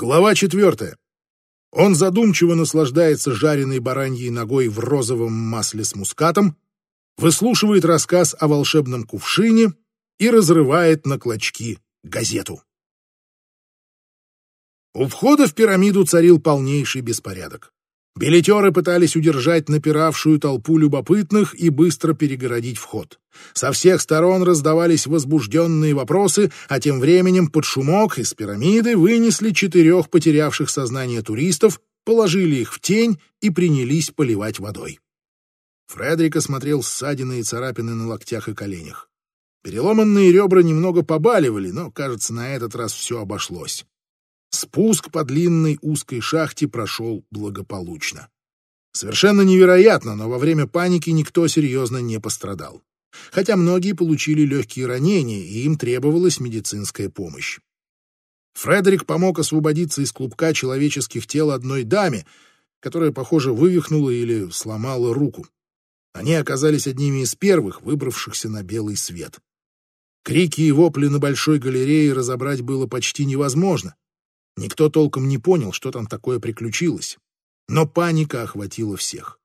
Глава четвертая. Он задумчиво наслаждается жареной бараньей ногой в розовом масле с мускатом, выслушивает рассказ о волшебном кувшине и разрывает на клочки газету. У входа в пирамиду царил полнейший беспорядок. Билетеры пытались удержать напиравшую толпу любопытных и быстро перегородить вход. Со всех сторон раздавались возбужденные вопросы, а тем временем под шумок из пирамиды вынесли четырех потерявших сознание туристов, положили их в тень и принялись поливать водой. Фредерик осмотрел ссадины и царапины на локтях и коленях. Переломанные ребра немного побаливали, но, кажется, на этот раз все обошлось. Спуск по длинной узкой шахте прошел благополучно. Совершенно невероятно, но во время паники никто серьезно не пострадал. Хотя многие получили легкие ранения, и им требовалась медицинская помощь. Фредерик помог освободиться из клубка человеческих тел одной даме, которая, похоже, вывихнула или сломала руку. Они оказались одними из первых, выбравшихся на белый свет. Крики и вопли на большой галерее разобрать было почти невозможно. Никто толком не понял, что там такое приключилось. Но паника охватила всех.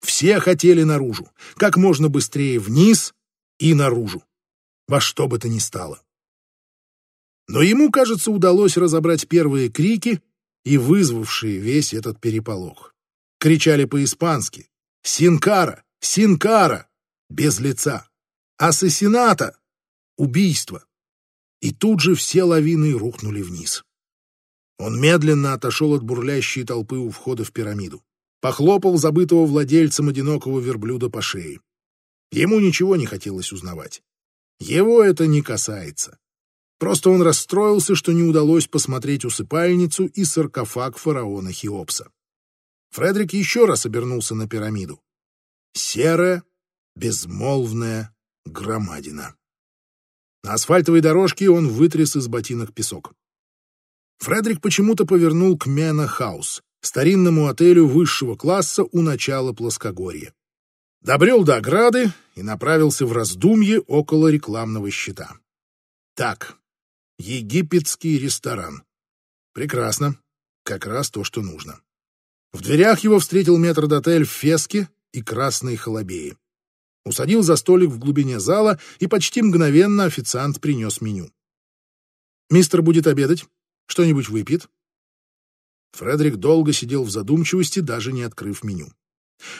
Все хотели наружу, как можно быстрее вниз и наружу, во что бы то ни стало. Но ему, кажется, удалось разобрать первые крики и вызвавшие весь этот переполох. Кричали по-испански «Синкара! Синкара!» без лица. «Ассасината!» убийство. И тут же все лавины рухнули вниз. Он медленно отошел от бурлящей толпы у входа в пирамиду. Похлопал забытого владельцем одинокого верблюда по шее. Ему ничего не хотелось узнавать. Его это не касается. Просто он расстроился, что не удалось посмотреть усыпальницу и саркофаг фараона Хеопса. Фредерик еще раз обернулся на пирамиду. Серая, безмолвная громадина. На асфальтовой дорожке он вытряс из ботинок песок. Фредерик почему-то повернул к Мена Хаус, старинному отелю высшего класса у начала плоскогорья. Добрел до ограды и направился в раздумье около рекламного щита. Так, египетский ресторан. Прекрасно. Как раз то, что нужно. В дверях его встретил метрдотель в феске и красной холобеи. Усадил за столик в глубине зала, и почти мгновенно официант принес меню. «Мистер будет обедать?» Что-нибудь выпьет?» Фредерик долго сидел в задумчивости, даже не открыв меню.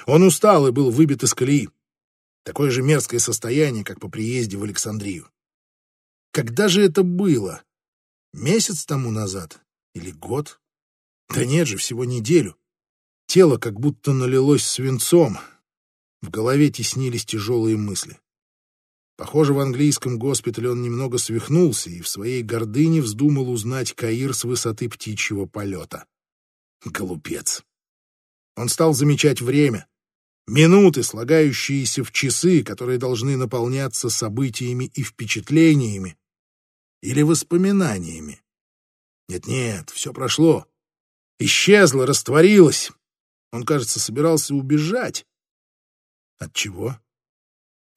Он устал и был выбит из колеи. Такое же мерзкое состояние, как по приезде в Александрию. Когда же это было? Месяц тому назад? Или год? Да нет же, всего неделю. Тело как будто налилось свинцом. В голове теснились тяжелые мысли. Похоже, в английском госпитале он немного свихнулся и в своей гордыне вздумал узнать Каир с высоты птичьего полета. Голубец. Он стал замечать время. Минуты, слагающиеся в часы, которые должны наполняться событиями и впечатлениями. Или воспоминаниями. Нет-нет, все прошло. Исчезло, растворилось. Он, кажется, собирался убежать. От чего?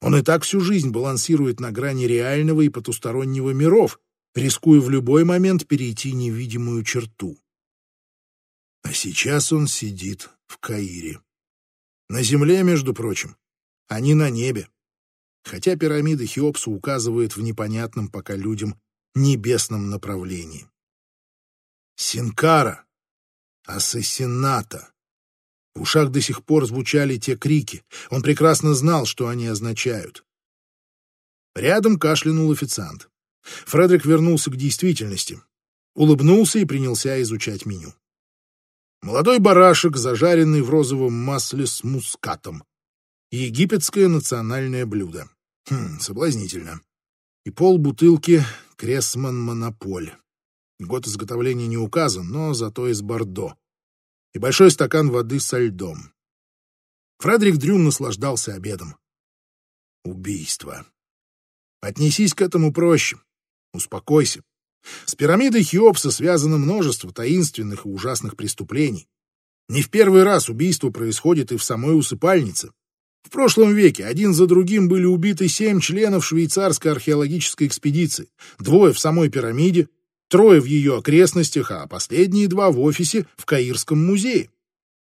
Он и так всю жизнь балансирует на грани реального и потустороннего миров, рискуя в любой момент перейти невидимую черту. А сейчас он сидит в Каире. На земле, между прочим, а не на небе. Хотя пирамида Хеопса указывает в непонятном пока людям небесном направлении. Синкара, ассасината. В ушах до сих пор звучали те крики. Он прекрасно знал, что они означают. Рядом кашлянул официант. Фредерик вернулся к действительности. Улыбнулся и принялся изучать меню. Молодой барашек, зажаренный в розовом масле с мускатом. Египетское национальное блюдо. Хм, соблазнительно. И пол бутылки Кресман Монополь. Год изготовления не указан, но зато из Бордо и большой стакан воды со льдом. Фредерик Дрюм наслаждался обедом. Убийство. Отнесись к этому проще. Успокойся. С пирамидой Хеопса связано множество таинственных и ужасных преступлений. Не в первый раз убийство происходит и в самой усыпальнице. В прошлом веке один за другим были убиты семь членов швейцарской археологической экспедиции, двое в самой пирамиде, трое в ее окрестностях, а последние два в офисе в Каирском музее.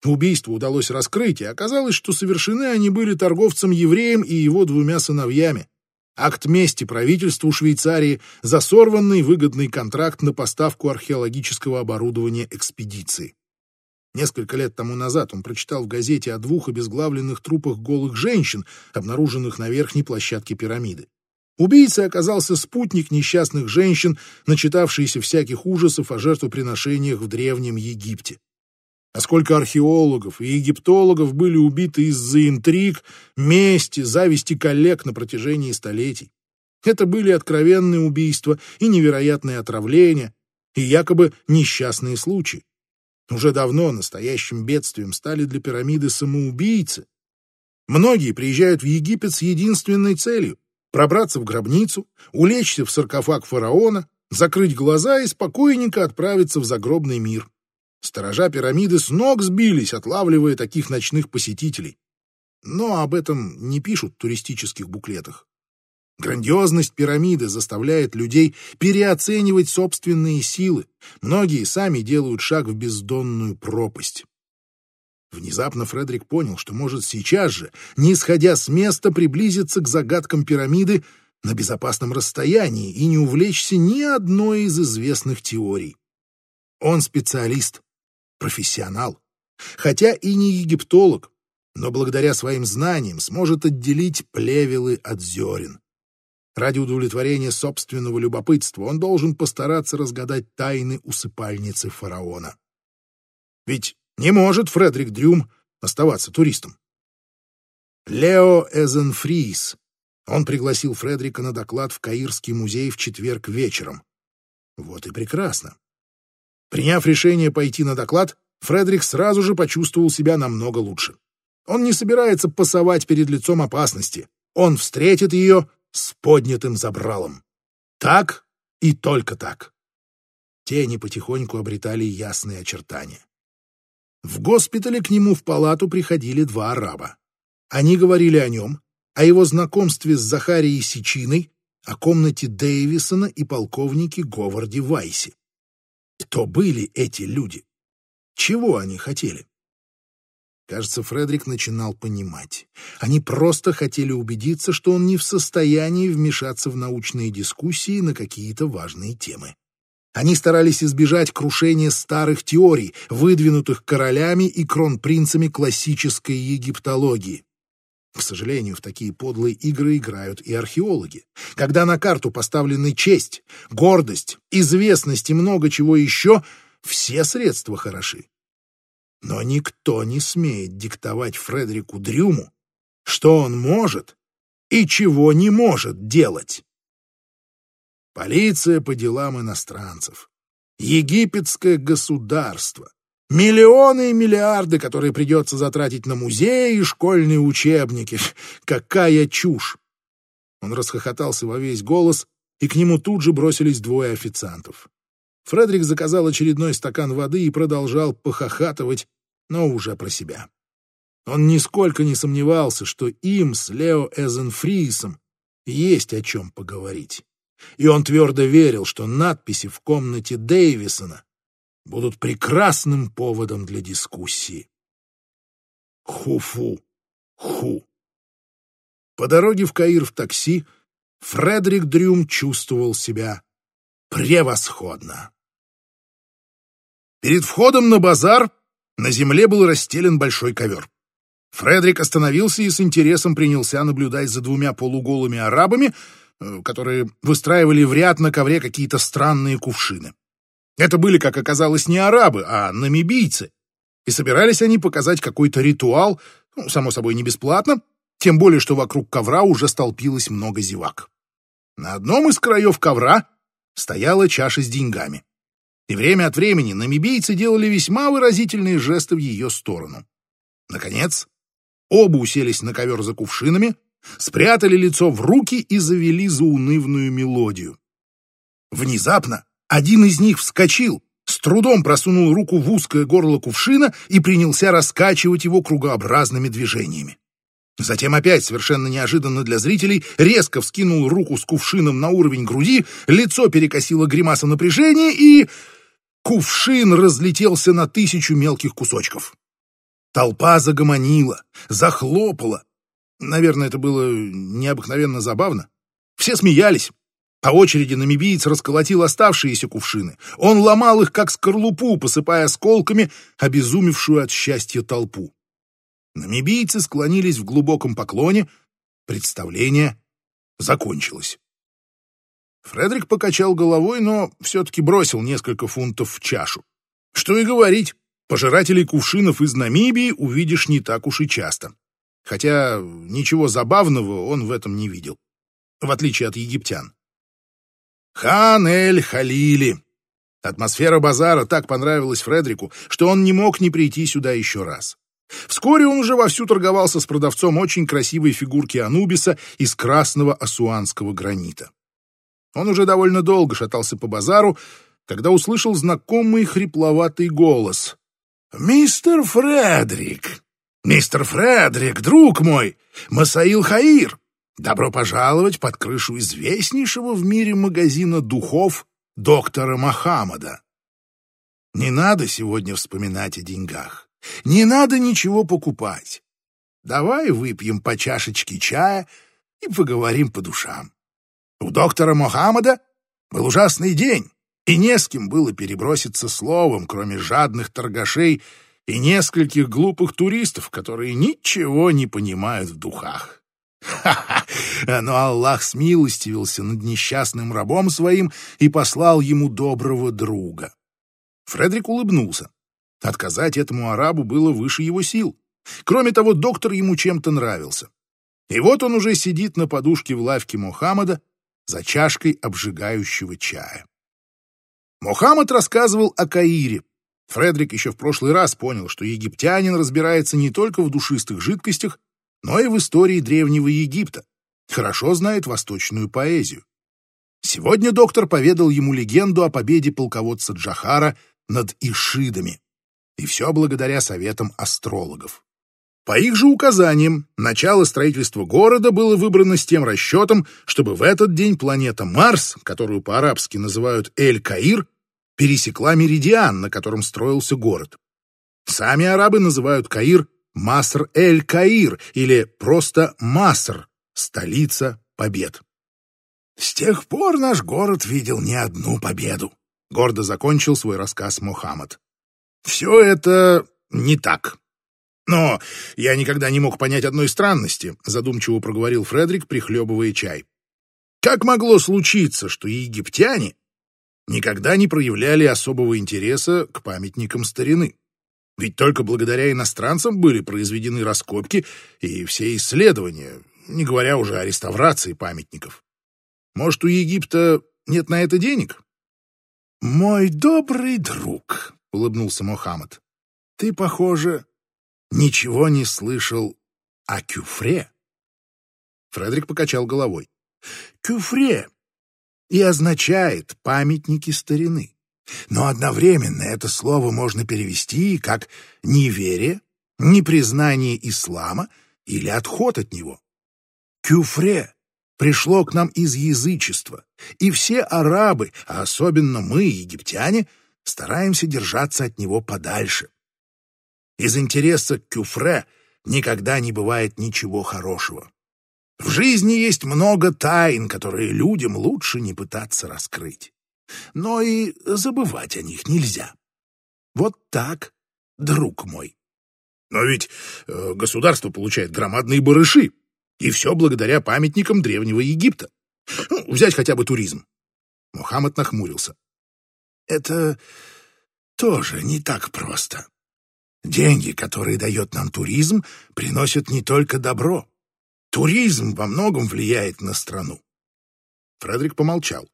Убийство удалось раскрыть, и оказалось, что совершены они были торговцем-евреем и его двумя сыновьями. Акт мести правительству Швейцарии за сорванный выгодный контракт на поставку археологического оборудования экспедиции. Несколько лет тому назад он прочитал в газете о двух обезглавленных трупах голых женщин, обнаруженных на верхней площадке пирамиды. Убийцей оказался спутник несчастных женщин, начитавшийся всяких ужасов о жертвоприношениях в Древнем Египте. А сколько археологов и египтологов были убиты из-за интриг, мести, зависти коллег на протяжении столетий. Это были откровенные убийства и невероятные отравления, и якобы несчастные случаи. Уже давно настоящим бедствием стали для пирамиды самоубийцы. Многие приезжают в Египет с единственной целью — пробраться в гробницу, улечься в саркофаг фараона, закрыть глаза и спокойненько отправиться в загробный мир. Сторожа пирамиды с ног сбились, отлавливая таких ночных посетителей. Но об этом не пишут в туристических буклетах. Грандиозность пирамиды заставляет людей переоценивать собственные силы. Многие сами делают шаг в бездонную пропасть. Внезапно Фредерик понял, что может сейчас же, не исходя с места, приблизиться к загадкам пирамиды на безопасном расстоянии и не увлечься ни одной из известных теорий. Он специалист, профессионал, хотя и не египтолог, но благодаря своим знаниям сможет отделить плевелы от зерен. Ради удовлетворения собственного любопытства он должен постараться разгадать тайны усыпальницы фараона. Ведь не может Фредерик Дрюм оставаться туристом. Лео Эзенфрис. Он пригласил Фредерика на доклад в Каирский музей в четверг вечером. Вот и прекрасно. Приняв решение пойти на доклад, Фредерик сразу же почувствовал себя намного лучше. Он не собирается пасовать перед лицом опасности. Он встретит ее с поднятым забралом. Так и только так. Тени потихоньку обретали ясные очертания. В госпитале к нему в палату приходили два араба. Они говорили о нем, о его знакомстве с Захарией Сичиной, о комнате Дэвисона и полковнике Говарде Вайсе. Кто были эти люди? Чего они хотели? Кажется, Фредерик начинал понимать. Они просто хотели убедиться, что он не в состоянии вмешаться в научные дискуссии на какие-то важные темы. Они старались избежать крушения старых теорий, выдвинутых королями и кронпринцами классической египтологии. К сожалению, в такие подлые игры играют и археологи. Когда на карту поставлены честь, гордость, известность и много чего еще, все средства хороши. Но никто не смеет диктовать Фредерику Дрюму, что он может и чего не может делать. Полиция по делам иностранцев, египетское государство, миллионы и миллиарды, которые придется затратить на музеи и школьные учебники. Какая чушь! Он расхохотался во весь голос, и к нему тут же бросились двое официантов. Фредерик заказал очередной стакан воды и продолжал похохатывать, но уже про себя. Он нисколько не сомневался, что им с Лео Эзенфрисом есть о чем поговорить. И он твердо верил, что надписи в комнате Дэвисона будут прекрасным поводом для дискуссии. Хуфу, ху. По дороге в Каир в такси Фредерик Дрюм чувствовал себя превосходно. Перед входом на базар на земле был расстелен большой ковер. Фредерик остановился и с интересом принялся наблюдать за двумя полуголыми арабами, которые выстраивали в ряд на ковре какие-то странные кувшины. Это были, как оказалось, не арабы, а намибийцы. И собирались они показать какой-то ритуал, ну, само собой, не бесплатно, тем более, что вокруг ковра уже столпилось много зевак. На одном из краев ковра стояла чаша с деньгами и время от времени намибийцы делали весьма выразительные жесты в ее сторону. Наконец, оба уселись на ковер за кувшинами, спрятали лицо в руки и завели заунывную мелодию. Внезапно один из них вскочил, с трудом просунул руку в узкое горло кувшина и принялся раскачивать его кругообразными движениями. Затем опять, совершенно неожиданно для зрителей, резко вскинул руку с кувшином на уровень груди, лицо перекосило гримаса напряжения и... Кувшин разлетелся на тысячу мелких кусочков. Толпа загомонила, захлопала. Наверное, это было необыкновенно забавно. Все смеялись. По очереди намибиец расколотил оставшиеся кувшины. Он ломал их, как скорлупу, посыпая осколками обезумевшую от счастья толпу. Намибийцы склонились в глубоком поклоне. Представление закончилось. Фредерик покачал головой, но все-таки бросил несколько фунтов в чашу. Что и говорить, пожирателей кувшинов из Намибии увидишь не так уж и часто. Хотя ничего забавного он в этом не видел, в отличие от египтян. Хан Эль-Халили. Атмосфера базара так понравилась Фредерику, что он не мог не прийти сюда еще раз. Вскоре он уже вовсю торговался с продавцом очень красивой фигурки Анубиса из красного асуанского гранита. Он уже довольно долго шатался по базару, когда услышал знакомый хрипловатый голос. «Мистер Фредерик! Мистер Фредерик, друг мой! Масаил Хаир! Добро пожаловать под крышу известнейшего в мире магазина духов доктора Мохаммада. Не надо сегодня вспоминать о деньгах. Не надо ничего покупать. Давай выпьем по чашечке чая и поговорим по душам. У доктора Мохаммада был ужасный день, и не с кем было переброситься словом, кроме жадных торгашей и нескольких глупых туристов, которые ничего не понимают в духах. Ха-ха! Но Аллах смилостивился над несчастным рабом своим и послал ему доброго друга. Фредерик улыбнулся. Отказать этому арабу было выше его сил. Кроме того, доктор ему чем-то нравился. И вот он уже сидит на подушке в лавке Мухаммада за чашкой обжигающего чая. Мухаммад рассказывал о Каире. Фредерик еще в прошлый раз понял, что египтянин разбирается не только в душистых жидкостях, но и в истории Древнего Египта, хорошо знает восточную поэзию. Сегодня доктор поведал ему легенду о победе полководца Джахара над Ишидами, и все благодаря советам астрологов. По их же указаниям, начало строительства города было выбрано с тем расчетом, чтобы в этот день планета Марс, которую по-арабски называют Эль-Каир, пересекла меридиан, на котором строился город. Сами арабы называют Каир Маср-эль-Каир или просто Маср, столица побед. С тех пор наш город видел не одну победу, гордо закончил свой рассказ Мухаммад. Все это не так. Но я никогда не мог понять одной странности, задумчиво проговорил Фредерик, прихлебывая чай. Как могло случиться, что египтяне никогда не проявляли особого интереса к памятникам старины? Ведь только благодаря иностранцам были произведены раскопки и все исследования, не говоря уже о реставрации памятников. Может, у Египта нет на это денег? «Мой добрый друг», — улыбнулся Мохаммад, — «ты, похоже, ничего не слышал о кюфре». Фредерик покачал головой. «Кюфре и означает памятники старины. Но одновременно это слово можно перевести как «неверие», «непризнание ислама» или «отход от него». Кюфре пришло к нам из язычества, и все арабы, а особенно мы, египтяне, стараемся держаться от него подальше. Из интереса к кюфре никогда не бывает ничего хорошего. В жизни есть много тайн, которые людям лучше не пытаться раскрыть но и забывать о них нельзя. Вот так, друг мой. Но ведь э, государство получает громадные барыши, и все благодаря памятникам Древнего Египта. Ну, взять хотя бы туризм. Мухаммад нахмурился. Это тоже не так просто. Деньги, которые дает нам туризм, приносят не только добро. Туризм во многом влияет на страну. Фредерик помолчал.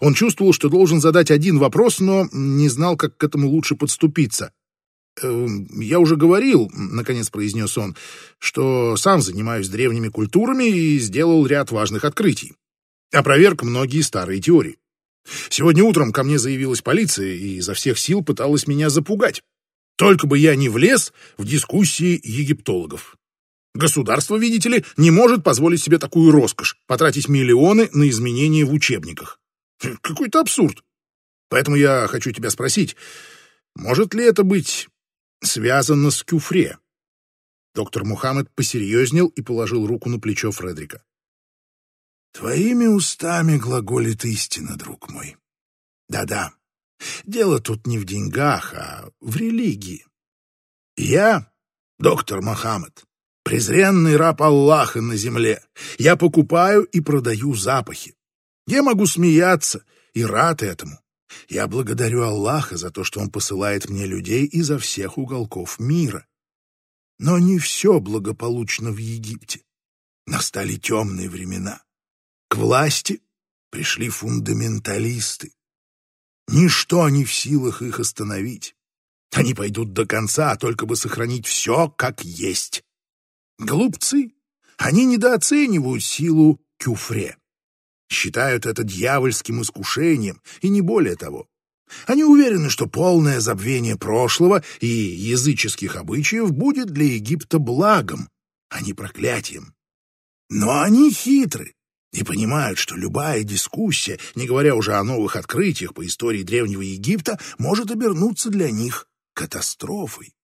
Он чувствовал, что должен задать один вопрос, но не знал, как к этому лучше подступиться. «Эм, «Я уже говорил», — наконец произнес он, «что сам занимаюсь древними культурами и сделал ряд важных открытий. Опроверг многие старые теории. Сегодня утром ко мне заявилась полиция и изо всех сил пыталась меня запугать. Только бы я не влез в дискуссии египтологов. Государство, видите ли, не может позволить себе такую роскошь — потратить миллионы на изменения в учебниках. Какой-то абсурд. Поэтому я хочу тебя спросить, может ли это быть связано с кюфре? Доктор Мухаммед посерьезнел и положил руку на плечо Фредрика. Твоими устами глаголит истина, друг мой. Да-да, дело тут не в деньгах, а в религии. Я, доктор Мухаммед, презренный раб Аллаха на земле. Я покупаю и продаю запахи. Я могу смеяться и рад этому. Я благодарю Аллаха за то, что Он посылает мне людей изо всех уголков мира. Но не все благополучно в Египте. Настали темные времена. К власти пришли фундаменталисты. Ничто не в силах их остановить. Они пойдут до конца, только бы сохранить все как есть. Глупцы. Они недооценивают силу кюфре. Считают это дьявольским искушением, и не более того. Они уверены, что полное забвение прошлого и языческих обычаев будет для Египта благом, а не проклятием. Но они хитры и понимают, что любая дискуссия, не говоря уже о новых открытиях по истории Древнего Египта, может обернуться для них катастрофой.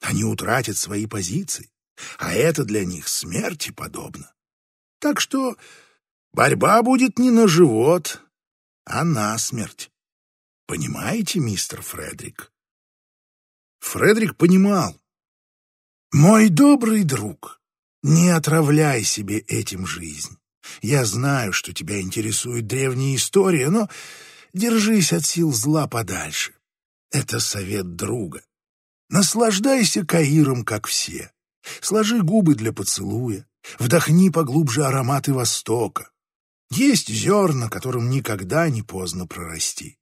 Они утратят свои позиции, а это для них смерти подобно. Так что борьба будет не на живот, а на смерть. Понимаете, мистер Фредерик? Фредерик понимал. «Мой добрый друг, не отравляй себе этим жизнь. Я знаю, что тебя интересует древняя история, но держись от сил зла подальше. Это совет друга. Наслаждайся Каиром, как все. Сложи губы для поцелуя, вдохни поглубже ароматы Востока. Есть зерна, которым никогда не поздно прорасти.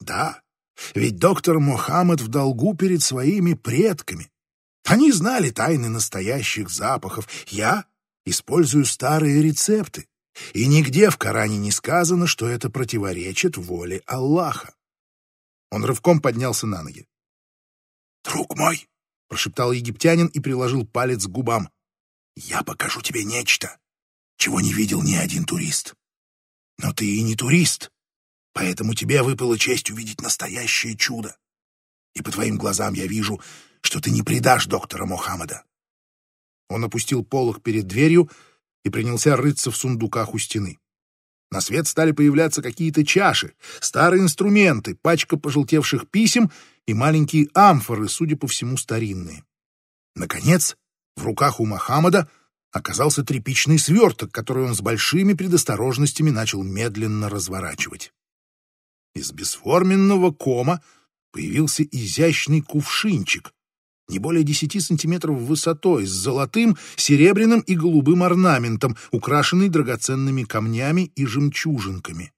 Да, ведь доктор Мухаммед в долгу перед своими предками. Они знали тайны настоящих запахов. Я использую старые рецепты, и нигде в Коране не сказано, что это противоречит воле Аллаха. Он рывком поднялся на ноги. «Друг мой!» — прошептал египтянин и приложил палец к губам. «Я покажу тебе нечто, чего не видел ни один турист. Но ты и не турист, поэтому тебе выпала честь увидеть настоящее чудо. И по твоим глазам я вижу, что ты не предашь доктора Мухаммада. Он опустил полог перед дверью и принялся рыться в сундуках у стены. На свет стали появляться какие-то чаши, старые инструменты, пачка пожелтевших писем и маленькие амфоры, судя по всему, старинные. Наконец, в руках у Мохаммада оказался тряпичный сверток, который он с большими предосторожностями начал медленно разворачивать. Из бесформенного кома появился изящный кувшинчик, не более десяти сантиметров высотой, с золотым, серебряным и голубым орнаментом, украшенный драгоценными камнями и жемчужинками.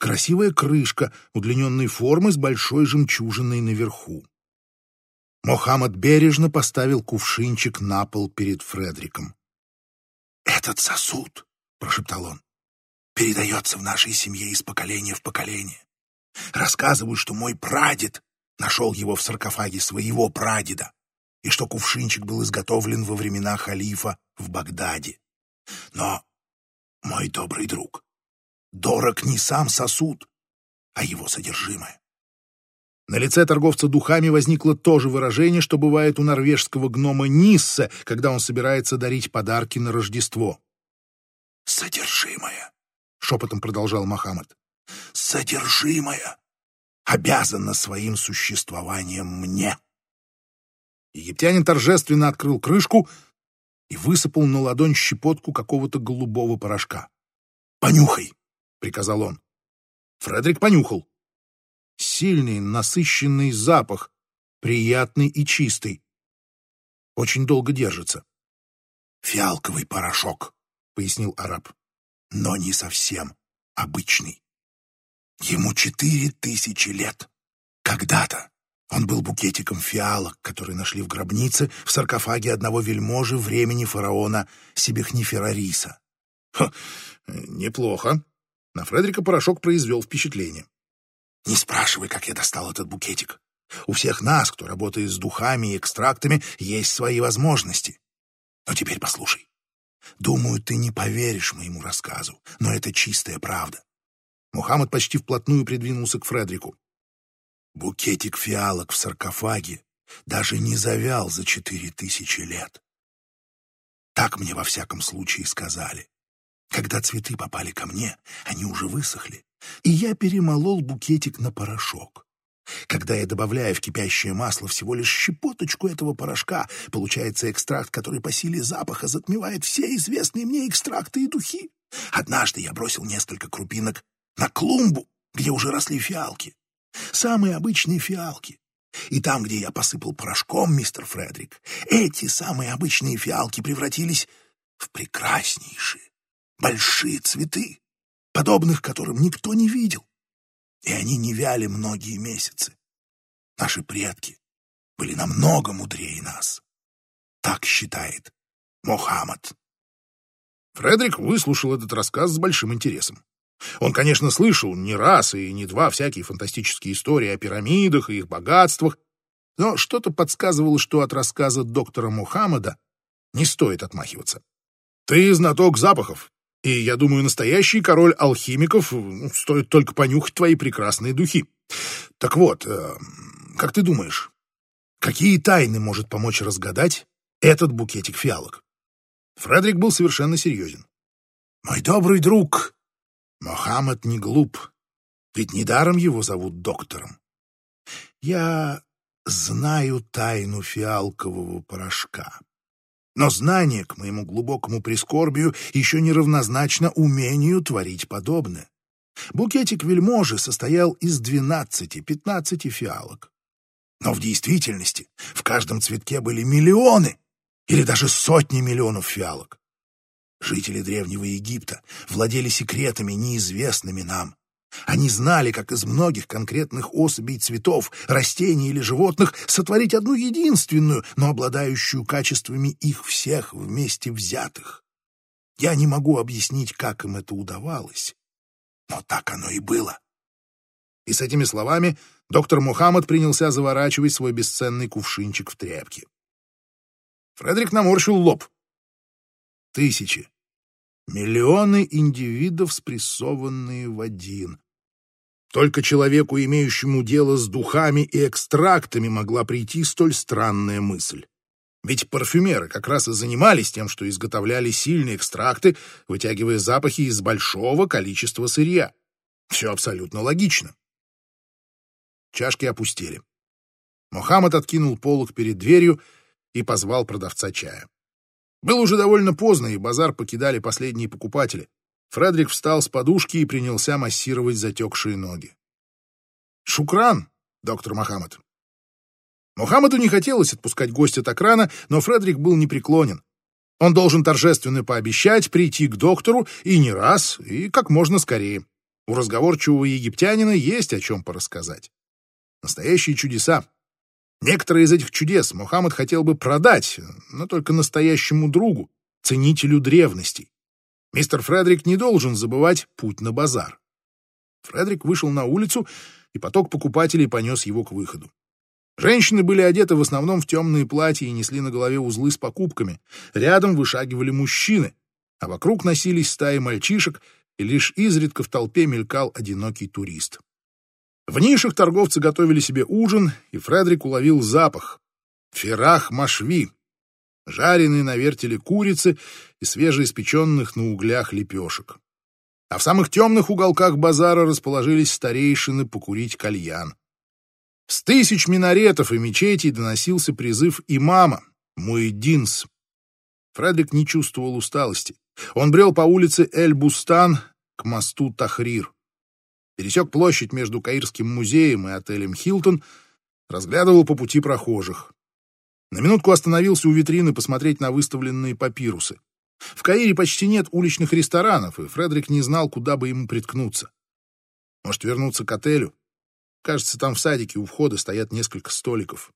Красивая крышка удлиненной формы с большой жемчужиной наверху. Мохаммад бережно поставил кувшинчик на пол перед Фредриком. «Этот сосуд», — прошептал он, — «передается в нашей семье из поколения в поколение. Рассказывают, что мой прадед нашел его в саркофаге своего прадеда, и что кувшинчик был изготовлен во времена халифа в Багдаде. Но, мой добрый друг, дорог не сам сосуд, а его содержимое. На лице торговца духами возникло то же выражение, что бывает у норвежского гнома Ниссе, когда он собирается дарить подарки на Рождество. «Содержимое», — шепотом продолжал Мохаммед, — «содержимое обязана своим существованием мне. Египтянин торжественно открыл крышку и высыпал на ладонь щепотку какого-то голубого порошка. «Понюхай!» — приказал он. Фредерик понюхал. Сильный, насыщенный запах, приятный и чистый. Очень долго держится. «Фиалковый порошок», — пояснил араб, — «но не совсем обычный. Ему четыре тысячи лет. Когда-то он был букетиком фиалок, которые нашли в гробнице в саркофаге одного вельможи времени фараона Сибехниферариса. Ха, неплохо. На Фредерика порошок произвел впечатление. Не спрашивай, как я достал этот букетик. У всех нас, кто работает с духами и экстрактами, есть свои возможности. Но теперь послушай. Думаю, ты не поверишь моему рассказу, но это чистая правда. Мухаммад почти вплотную придвинулся к Фредрику. Букетик фиалок в саркофаге даже не завял за четыре тысячи лет. Так мне во всяком случае сказали. Когда цветы попали ко мне, они уже высохли, и я перемолол букетик на порошок. Когда я добавляю в кипящее масло всего лишь щепоточку этого порошка, получается экстракт, который по силе запаха затмевает все известные мне экстракты и духи. Однажды я бросил несколько крупинок на клумбу, где уже росли фиалки. Самые обычные фиалки. И там, где я посыпал порошком, мистер Фредерик, эти самые обычные фиалки превратились в прекраснейшие, большие цветы, подобных которым никто не видел. И они не вяли многие месяцы. Наши предки были намного мудрее нас. Так считает Мохаммад. Фредерик выслушал этот рассказ с большим интересом. Он, конечно, слышал не раз и не два всякие фантастические истории о пирамидах и их богатствах, но что-то подсказывало, что от рассказа доктора Мухаммада не стоит отмахиваться. Ты знаток запахов, и, я думаю, настоящий король алхимиков стоит только понюхать твои прекрасные духи. Так вот, э, как ты думаешь, какие тайны может помочь разгадать этот букетик фиалок? Фредерик был совершенно серьезен. «Мой добрый друг, Мохаммед не глуп, ведь недаром его зовут доктором. Я знаю тайну фиалкового порошка. Но знание, к моему глубокому прискорбию, еще не равнозначно умению творить подобное. Букетик вельможи состоял из двенадцати-пятнадцати фиалок. Но в действительности в каждом цветке были миллионы или даже сотни миллионов фиалок. Жители Древнего Египта владели секретами, неизвестными нам. Они знали, как из многих конкретных особей цветов, растений или животных сотворить одну единственную, но обладающую качествами их всех вместе взятых. Я не могу объяснить, как им это удавалось, но так оно и было. И с этими словами доктор Мухаммад принялся заворачивать свой бесценный кувшинчик в тряпки. Фредерик наморщил лоб. Тысячи, миллионы индивидов, спрессованные в один. Только человеку, имеющему дело с духами и экстрактами, могла прийти столь странная мысль. Ведь парфюмеры как раз и занимались тем, что изготовляли сильные экстракты, вытягивая запахи из большого количества сырья. Все абсолютно логично. Чашки опустели. Мухаммад откинул полок перед дверью и позвал продавца чая. Было уже довольно поздно, и базар покидали последние покупатели. Фредерик встал с подушки и принялся массировать затекшие ноги. «Шукран, доктор Мохаммед». Мухаммаду не хотелось отпускать гостя так рано, но Фредерик был непреклонен. Он должен торжественно пообещать прийти к доктору и не раз, и как можно скорее. У разговорчивого египтянина есть о чем порассказать. Настоящие чудеса. Некоторые из этих чудес Мухаммад хотел бы продать, но только настоящему другу, ценителю древностей. Мистер Фредерик не должен забывать путь на базар. Фредерик вышел на улицу, и поток покупателей понес его к выходу. Женщины были одеты в основном в темные платья и несли на голове узлы с покупками. Рядом вышагивали мужчины, а вокруг носились стаи мальчишек, и лишь изредка в толпе мелькал одинокий турист. В нишах торговцы готовили себе ужин, и Фредерик уловил запах. Ферах машви, жареные на вертеле курицы и свежеиспеченных на углях лепешек. А в самых темных уголках базара расположились старейшины покурить кальян. С тысяч минаретов и мечетей доносился призыв имама Муэддинс. Фредерик не чувствовал усталости. Он брел по улице Эль-Бустан к мосту Тахрир пересек площадь между Каирским музеем и отелем «Хилтон», разглядывал по пути прохожих. На минутку остановился у витрины посмотреть на выставленные папирусы. В Каире почти нет уличных ресторанов, и Фредерик не знал, куда бы ему приткнуться. Может, вернуться к отелю? Кажется, там в садике у входа стоят несколько столиков.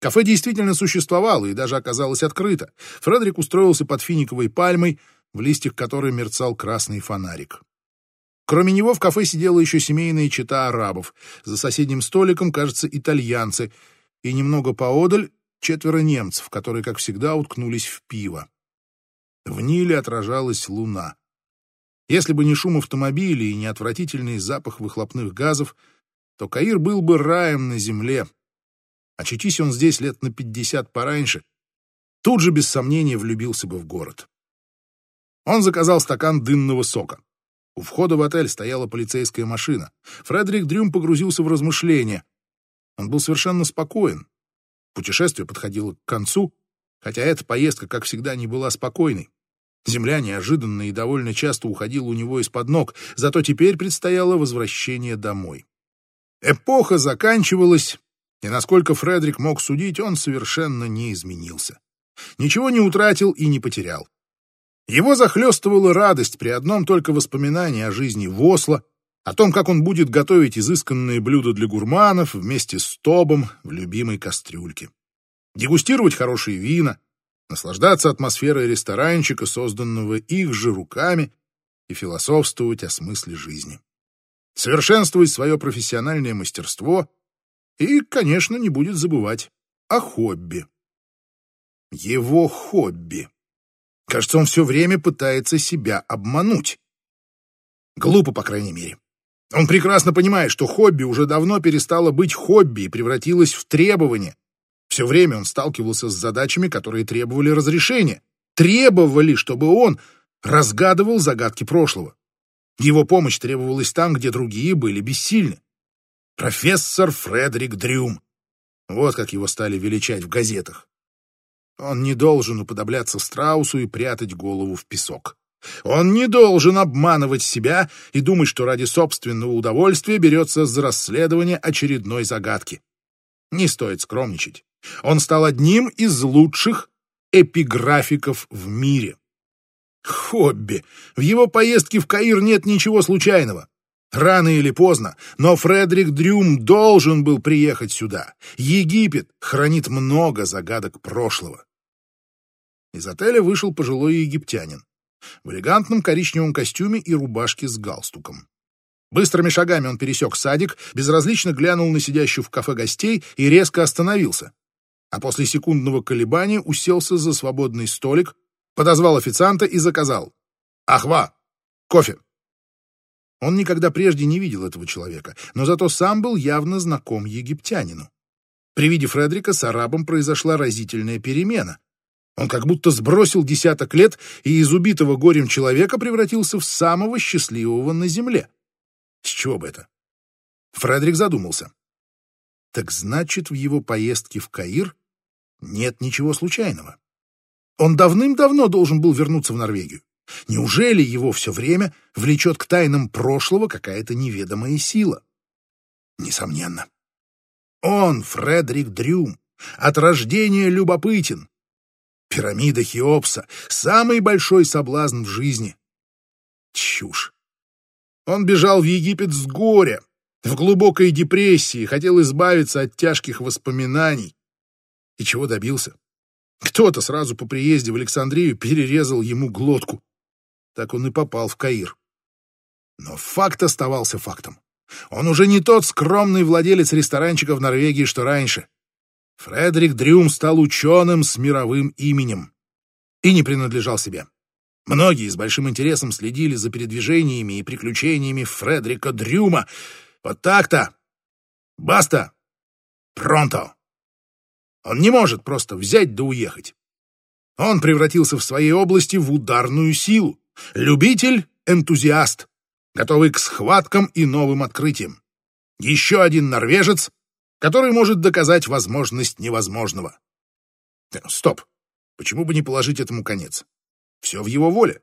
Кафе действительно существовало и даже оказалось открыто. Фредерик устроился под финиковой пальмой, в листьях которой мерцал красный фонарик. Кроме него в кафе сидела еще семейная чета арабов. За соседним столиком, кажется, итальянцы. И немного поодаль четверо немцев, которые, как всегда, уткнулись в пиво. В Ниле отражалась луна. Если бы не шум автомобилей и не отвратительный запах выхлопных газов, то Каир был бы раем на земле. Очутись он здесь лет на пятьдесят пораньше, тут же без сомнения влюбился бы в город. Он заказал стакан дынного сока. У входа в отель стояла полицейская машина. Фредерик Дрюм погрузился в размышления. Он был совершенно спокоен. Путешествие подходило к концу, хотя эта поездка, как всегда, не была спокойной. Земля неожиданно и довольно часто уходила у него из-под ног, зато теперь предстояло возвращение домой. Эпоха заканчивалась, и, насколько Фредерик мог судить, он совершенно не изменился. Ничего не утратил и не потерял. Его захлестывала радость при одном только воспоминании о жизни в Осло, о том, как он будет готовить изысканные блюда для гурманов вместе с Тобом в любимой кастрюльке. Дегустировать хорошие вина, наслаждаться атмосферой ресторанчика, созданного их же руками, и философствовать о смысле жизни. Совершенствовать свое профессиональное мастерство и, конечно, не будет забывать о хобби. Его хобби. Кажется, он все время пытается себя обмануть. Глупо, по крайней мере. Он прекрасно понимает, что хобби уже давно перестало быть хобби и превратилось в требование. Все время он сталкивался с задачами, которые требовали разрешения. Требовали, чтобы он разгадывал загадки прошлого. Его помощь требовалась там, где другие были бессильны. Профессор Фредерик Дрюм. Вот как его стали величать в газетах. Он не должен уподобляться страусу и прятать голову в песок. Он не должен обманывать себя и думать, что ради собственного удовольствия берется за расследование очередной загадки. Не стоит скромничать. Он стал одним из лучших эпиграфиков в мире. Хобби. В его поездке в Каир нет ничего случайного. Рано или поздно, но Фредерик Дрюм должен был приехать сюда. Египет хранит много загадок прошлого. Из отеля вышел пожилой египтянин в элегантном коричневом костюме и рубашке с галстуком. Быстрыми шагами он пересек садик, безразлично глянул на сидящую в кафе гостей и резко остановился. А после секундного колебания уселся за свободный столик, подозвал официанта и заказал «Ахва! Кофе!» Он никогда прежде не видел этого человека, но зато сам был явно знаком египтянину. При виде Фредерика с арабом произошла разительная перемена. Он как будто сбросил десяток лет и из убитого горем человека превратился в самого счастливого на земле. С чего бы это? Фредерик задумался. Так значит, в его поездке в Каир нет ничего случайного. Он давным-давно должен был вернуться в Норвегию. Неужели его все время влечет к тайнам прошлого какая-то неведомая сила? Несомненно. Он, Фредерик Дрюм, от рождения любопытен. Пирамида Хеопса — самый большой соблазн в жизни. Чушь. Он бежал в Египет с горя, в глубокой депрессии, хотел избавиться от тяжких воспоминаний. И чего добился? Кто-то сразу по приезде в Александрию перерезал ему глотку. Так он и попал в Каир. Но факт оставался фактом. Он уже не тот скромный владелец ресторанчика в Норвегии, что раньше. Фредерик Дрюм стал ученым с мировым именем и не принадлежал себе. Многие с большим интересом следили за передвижениями и приключениями Фредерика Дрюма. Вот так-то! Баста! Пронто! Он не может просто взять да уехать. Он превратился в своей области в ударную силу. Любитель, энтузиаст, готовый к схваткам и новым открытиям. Еще один норвежец, который может доказать возможность невозможного. Э, стоп. Почему бы не положить этому конец? Все в его воле.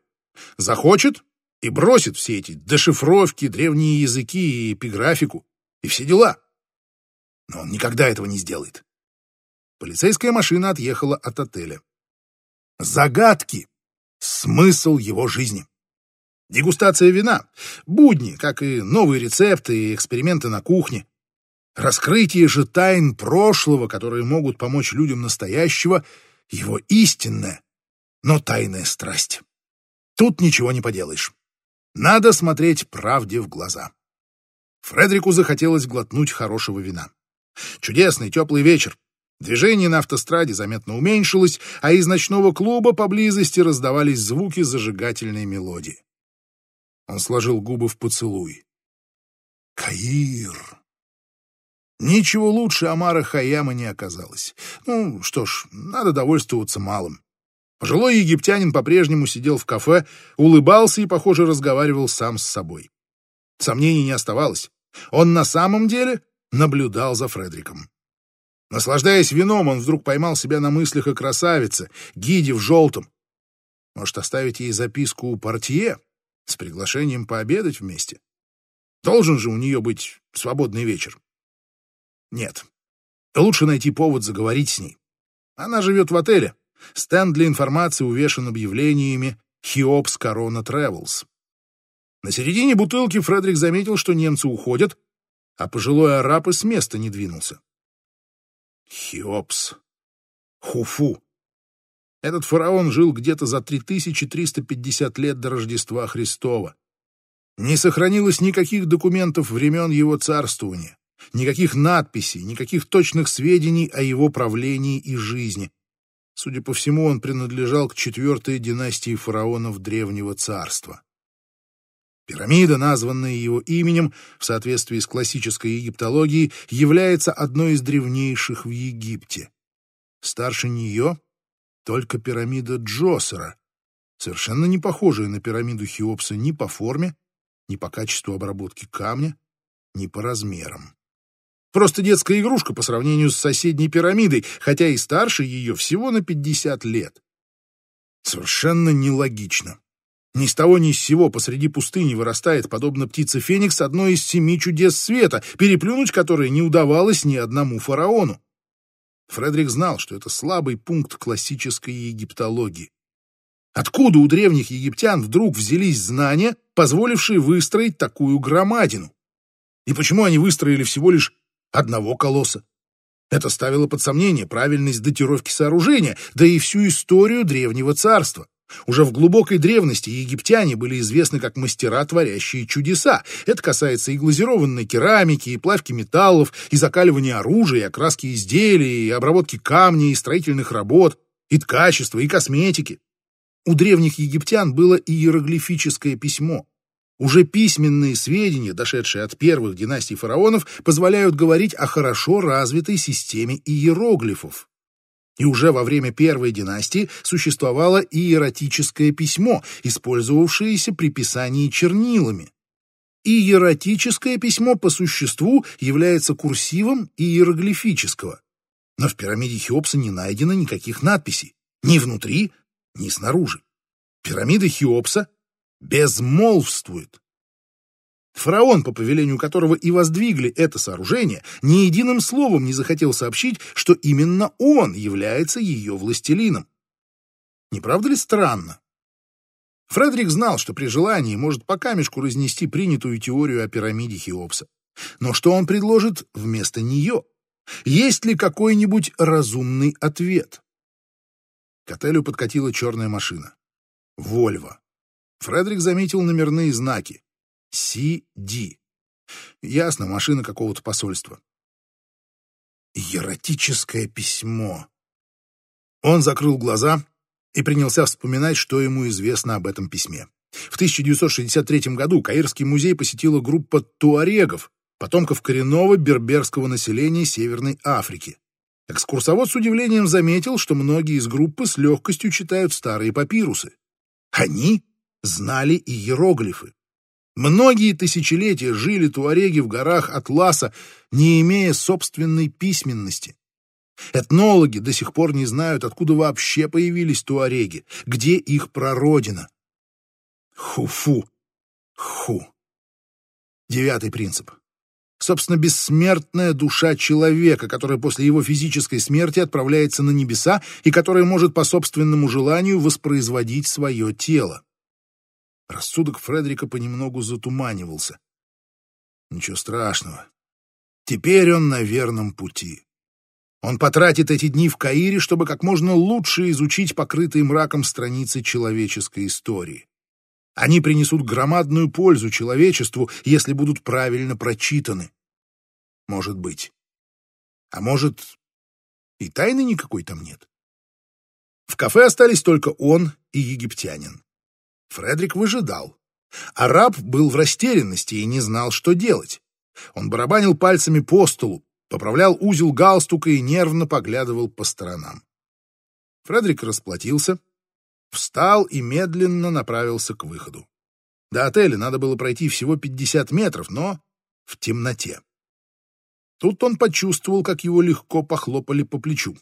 Захочет и бросит все эти дешифровки, древние языки и эпиграфику, и все дела. Но он никогда этого не сделает. Полицейская машина отъехала от отеля. Загадки смысл его жизни. Дегустация вина, будни, как и новые рецепты и эксперименты на кухне. Раскрытие же тайн прошлого, которые могут помочь людям настоящего, его истинная, но тайная страсть. Тут ничего не поделаешь. Надо смотреть правде в глаза. Фредерику захотелось глотнуть хорошего вина. Чудесный теплый вечер. Движение на автостраде заметно уменьшилось, а из ночного клуба поблизости раздавались звуки зажигательной мелодии. Он сложил губы в поцелуй. Каир. Ничего лучше Амара Хаяма не оказалось. Ну, что ж, надо довольствоваться малым. Пожилой египтянин по-прежнему сидел в кафе, улыбался и, похоже, разговаривал сам с собой. Сомнений не оставалось. Он на самом деле наблюдал за Фредриком. Наслаждаясь вином, он вдруг поймал себя на мыслях о красавице, гиде в желтом. Может, оставить ей записку у портье с приглашением пообедать вместе? Должен же у нее быть свободный вечер. Нет. Лучше найти повод заговорить с ней. Она живет в отеле. Стенд для информации увешан объявлениями «Хиопс Корона Тревелс». На середине бутылки Фредерик заметил, что немцы уходят, а пожилой араб и с места не двинулся. Хиопс. Хуфу. Этот фараон жил где-то за 3350 лет до Рождества Христова. Не сохранилось никаких документов времен его царствования. Никаких надписей, никаких точных сведений о его правлении и жизни. Судя по всему, он принадлежал к четвертой династии фараонов Древнего Царства. Пирамида, названная его именем в соответствии с классической египтологией, является одной из древнейших в Египте. Старше нее только пирамида Джосера, совершенно не похожая на пирамиду Хеопса ни по форме, ни по качеству обработки камня, ни по размерам. Просто детская игрушка по сравнению с соседней пирамидой, хотя и старше ее всего на 50 лет. Совершенно нелогично. Ни с того ни с сего посреди пустыни вырастает, подобно птице Феникс, одно из семи чудес света, переплюнуть которое не удавалось ни одному фараону. Фредерик знал, что это слабый пункт классической египтологии. Откуда у древних египтян вдруг взялись знания, позволившие выстроить такую громадину? И почему они выстроили всего лишь одного колосса. Это ставило под сомнение правильность датировки сооружения, да и всю историю древнего царства. Уже в глубокой древности египтяне были известны как мастера, творящие чудеса. Это касается и глазированной керамики, и плавки металлов, и закаливания оружия, и окраски изделий, и обработки камней, и строительных работ, и ткачества, и косметики. У древних египтян было иероглифическое письмо. Уже письменные сведения, дошедшие от первых династий фараонов, позволяют говорить о хорошо развитой системе иероглифов. И уже во время первой династии существовало иератическое письмо, использовавшееся при писании чернилами. Иератическое письмо по существу является курсивом иероглифического. Но в пирамиде Хеопса не найдено никаких надписей, ни внутри, ни снаружи. Пирамида Хеопса безмолвствует. Фараон, по повелению которого и воздвигли это сооружение, ни единым словом не захотел сообщить, что именно он является ее властелином. Не правда ли странно? Фредерик знал, что при желании может по камешку разнести принятую теорию о пирамиде Хеопса. Но что он предложит вместо нее? Есть ли какой-нибудь разумный ответ? К отелю подкатила черная машина. Вольво. Фредерик заметил номерные знаки. CD. Ясно, машина какого-то посольства. Еротическое письмо. Он закрыл глаза и принялся вспоминать, что ему известно об этом письме. В 1963 году Каирский музей посетила группа туарегов, потомков коренного берберского населения Северной Африки. Экскурсовод с удивлением заметил, что многие из группы с легкостью читают старые папирусы. Они знали и иероглифы. Многие тысячелетия жили туареги в горах Атласа, не имея собственной письменности. Этнологи до сих пор не знают, откуда вообще появились туареги, где их прародина. Хуфу. Ху. Девятый принцип. Собственно, бессмертная душа человека, которая после его физической смерти отправляется на небеса и которая может по собственному желанию воспроизводить свое тело. Рассудок Фредерика понемногу затуманивался. Ничего страшного. Теперь он на верном пути. Он потратит эти дни в Каире, чтобы как можно лучше изучить покрытые мраком страницы человеческой истории. Они принесут громадную пользу человечеству, если будут правильно прочитаны. Может быть. А может и тайны никакой там нет. В кафе остались только он и египтянин. Фредерик выжидал. Араб был в растерянности и не знал, что делать. Он барабанил пальцами по столу, поправлял узел галстука и нервно поглядывал по сторонам. Фредерик расплатился, встал и медленно направился к выходу. До отеля надо было пройти всего 50 метров, но в темноте. Тут он почувствовал, как его легко похлопали по плечу.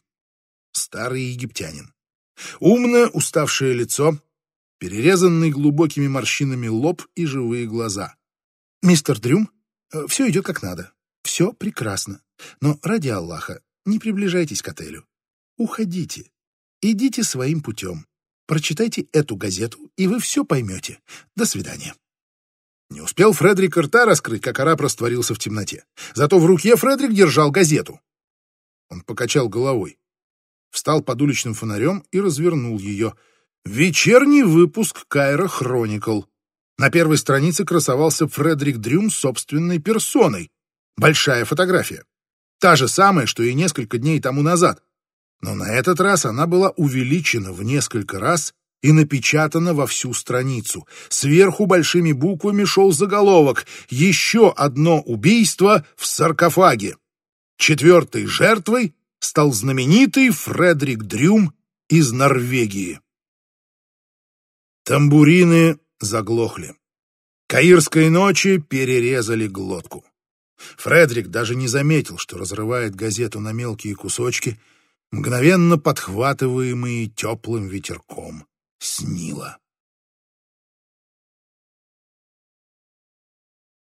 Старый египтянин. Умное, уставшее лицо, перерезанный глубокими морщинами лоб и живые глаза. «Мистер Дрюм, э, все идет как надо. Все прекрасно. Но ради Аллаха, не приближайтесь к отелю. Уходите. Идите своим путем. Прочитайте эту газету, и вы все поймете. До свидания. Не успел Фредерик рта раскрыть, как араб растворился в темноте. Зато в руке Фредерик держал газету. Он покачал головой, встал под уличным фонарем и развернул ее. Вечерний выпуск Кайра Хроникл. На первой странице красовался Фредерик Дрюм собственной персоной. Большая фотография. Та же самая, что и несколько дней тому назад. Но на этот раз она была увеличена в несколько раз и напечатана во всю страницу. Сверху большими буквами шел заголовок «Еще одно убийство в саркофаге». Четвертой жертвой стал знаменитый Фредерик Дрюм из Норвегии. Тамбурины заглохли. Каирской ночи перерезали глотку. Фредерик даже не заметил, что разрывает газету на мелкие кусочки, мгновенно подхватываемые теплым ветерком с Нила.